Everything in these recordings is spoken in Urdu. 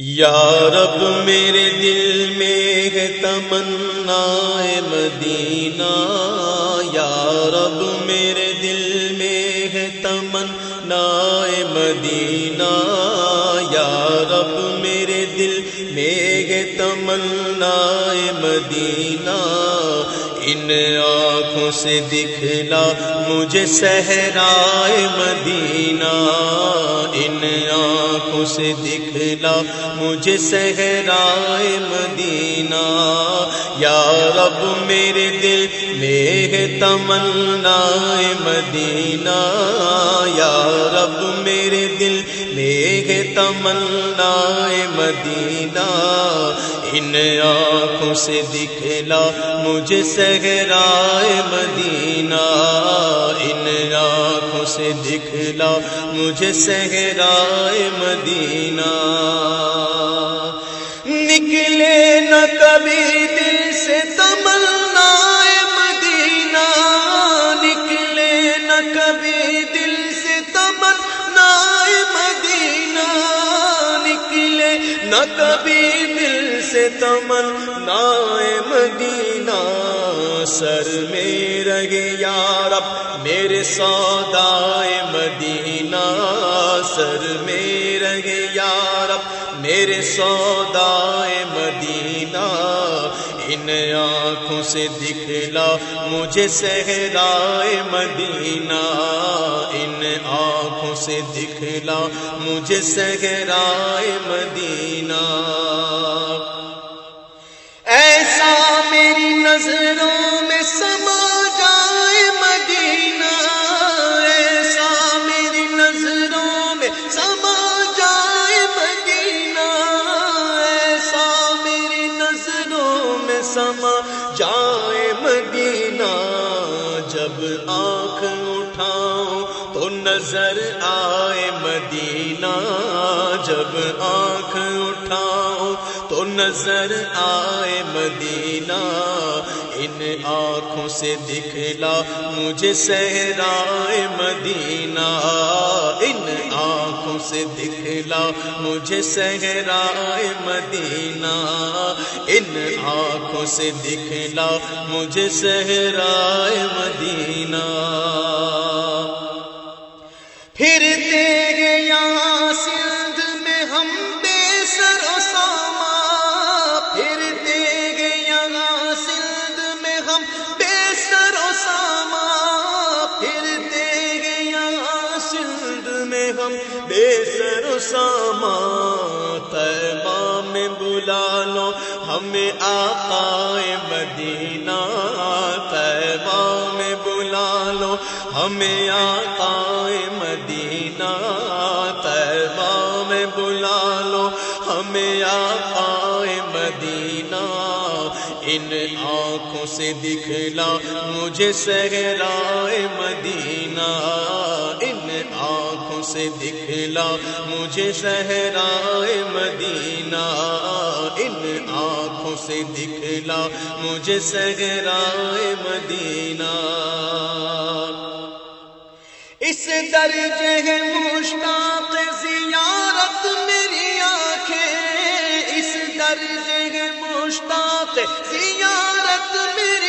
یا رب میرے دل میں ہے تمنا مدینہ، یا رب میرے دل میں ہے تمنا مدینہ، یا رب میرے دل میں تمنا مدینہ۔ ان آنکھوں سے دکھلا مجھے صحرائے مدینہ۔ ان آنکھوں سے دکھلا مجھے صحرائے مدینہ۔ یا رب میرے دل میں تمنا مدینہ۔ یا رب میرے دل میں تمنا مدینہ۔ ان آنکھوں سے دکھلا مجھے سہرائے مدینہ۔ ان آنکھوں سے دکھلا مجھے سہرائے مدینہ۔ نکلے نہ کبھی دل سے تمنا مدینہ۔ نکلے نہ کبھی دل سے تمنا مدینہ۔ نکلے نہ کبھی سے تمنا مدینہ، سر میں رہے یارب میرے سودائے مدینہ، سر میں رہے یارب میرے سودائے مدینہ۔ ان آنکھوں سے دکھلا مجھے سہرائے مدینہ۔ ان آنکھوں سے دکھلا مجھے سہرائے مدینہ۔ جائے مدینہ جب آنکھ اٹھاؤں تو نظر آئے مدینہ جب آنکھ اٹھاؤں نظر آئے مدینہ، ان آنکھوں سے دکھلا مجھے سہرائے مدینہ۔ ان آنکھوں سے دکھلا مجھے سہرائے مدینہ۔ ان آنکھوں سے دکھلا مجھے سہرائے مدینہ۔ پھرتے گے یہاں سندھ سر و ساما تیبہ میں بلا لو، ہمیں آقا مدینہ تیبہ میں بلا لو، ہمیں آقا مدینہ تیبہ میں بلا لو، ہمیں آقا مدینہ ان آنکھوں سے دکھلا، مجھے سہرائے مدینہ سے دکھلا مجھے سہرائے مدینہ، ان آنکھوں سے دکھلا مجھے سہرائے مدینہ۔ اس درجے ہے مشتاق زیارت میری آنکھیں، اس درجے ہے مشتاق زیارت میری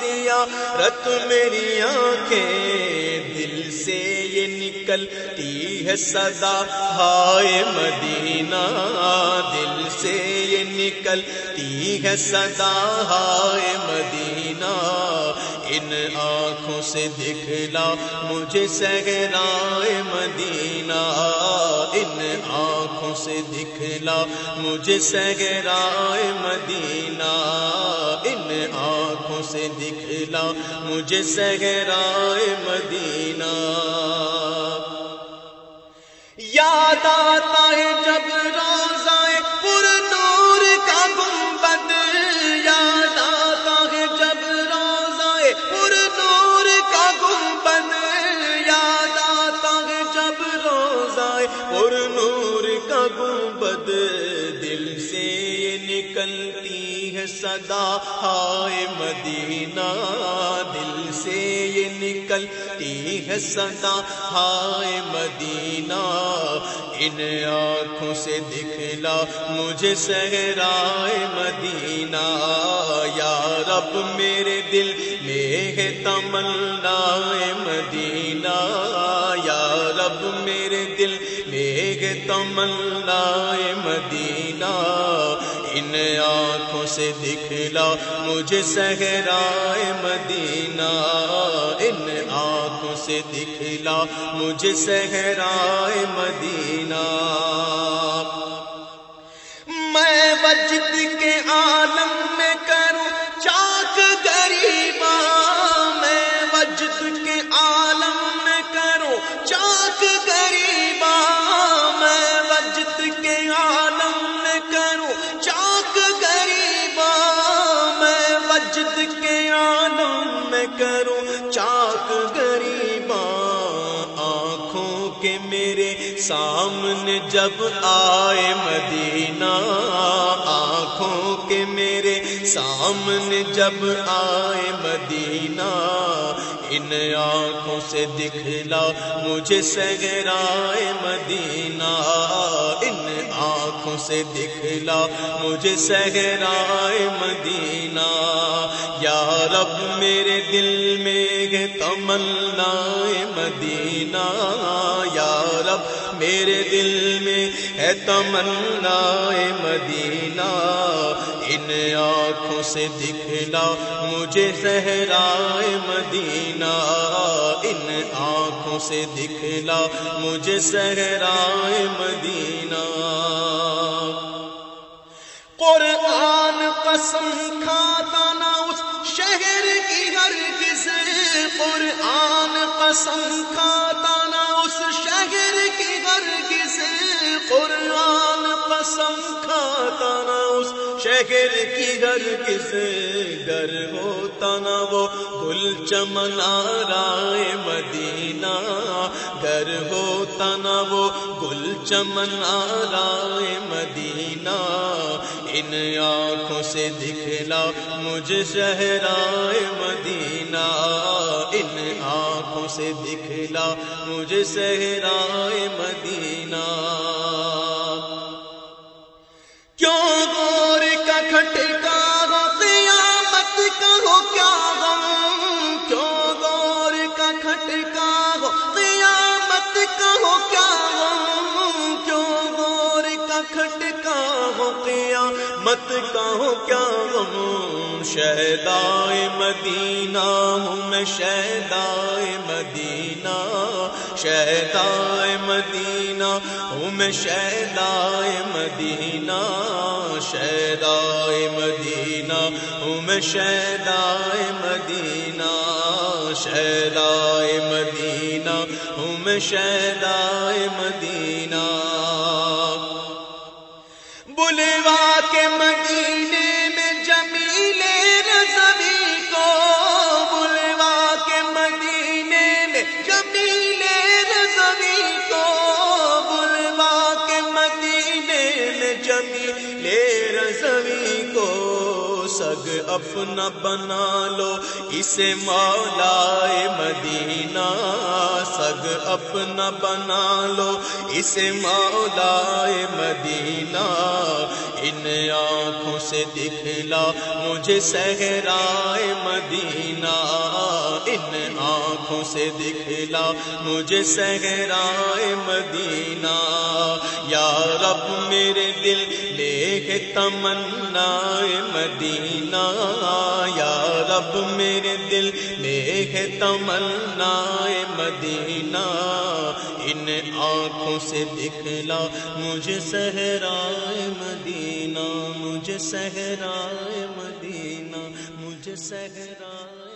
زیارت میری آنکھیں دل سے یہ نکلتی ہے صدا۔ ہائے مدینہ، دل سے یہ نکلتی ہے صدا۔ ہائے مدینہ، ان آنکھوں سے دکھلا مجھے سہرائے مدینہ۔ ان آنکھوں سے دکھلا مجھے سہرائے مدینہ۔ آنکھوں سے دکھلا مجھے سہرائے مدینہ۔ یاد آتا ہے جب روزائے پر نور کا گنبد یاد آتا ہے جب روزائے پر نور کا گنبد یاد آتا ہے جب روزائے پر نور کا گنبد دل سے نکلتی صدا، ہائے مدینہ، دل سے یہ نکلتی ہے سدا ہائے مدینہ، ان آنکھوں سے دکھلا مجھے سہرائے مدینہ۔ یا رب، میرے دل میں ہے تمنا مدینہ۔ یا رب، میرے دل میں ہے تمنا مدینہ۔ ان آنکھوں سے دکھلا مجھے سہرائے مدینہ۔ ان آنکھوں سے دکھلا مجھے سہرائے مدینہ۔ میں وجد کے عالم کرو کروں چاک غریبا آنکھوں کے میرے سامنے جب آئے مدینہ آنکھوں سامنے جب آئے مدینہ، ان آنکھوں سے دکھلا مجھے سگرائے مدینہ۔ ان آنکھوں سے دکھلا مجھے سگرائے مدینہ۔ یا رب، میرے دل میں ہے تمنا مدینہ۔ یا رب میرے دل میں ہے تمنا مدینہ، ان آنکھوں سے دکھلا مجھے زہرائے مدینہ۔ ان آنکھوں سے دکھلا مجھے زہرائے مدینہ۔ قرآن قسم کھاتا نہ اس شہر کی ہر کسی قرآن قسم کھاتا قسم کھاتا نہ اس شہر کی ہر کسی گر ہوتا نہ وہ گل چمنا رائے مدینہ۔ گر ہوتا نہ وہ گل چمنا رائے مدینہ۔ ان آنکھوں سے دکھلا مجھے شہرائے مدینہ۔ ان آنکھوں سے دکھلا مجھے شہرائے مدینہ۔ ہو کیا غم کیوں گور کا کھٹکا ہو قیامت کا ہو کیا غم شہدائے مدینہ ہوں میں شہدائے مدینہ شہدائے مدینہ، ہوں میں شہدائے مدینہ شہدائے مدینہ، ہوں میں شہدائے مدینہ شہدائے مدینہ، ہوں میں شہدائے مدینہ۔ بلوا کے مدینے سگ اپنا بنا لو، اسے مولا مدینہ سگ اپنا بنا لو، اسے مولا مدینہ ان آنکھوں سے دکھلا، مجھے صحرائے مدینہ ان آنکھوں سے دکھلا مجھے سہرائے مدینہ۔ یا رب میرے دل لے تمنا مدینہ۔ یا رب میرے دل میں تمنا مدینہ۔ ان آنکھوں سے دکھلا مجھے سہرائے مدینہ۔ مجھے سہرائے مدینہ۔ مجھے سہرائے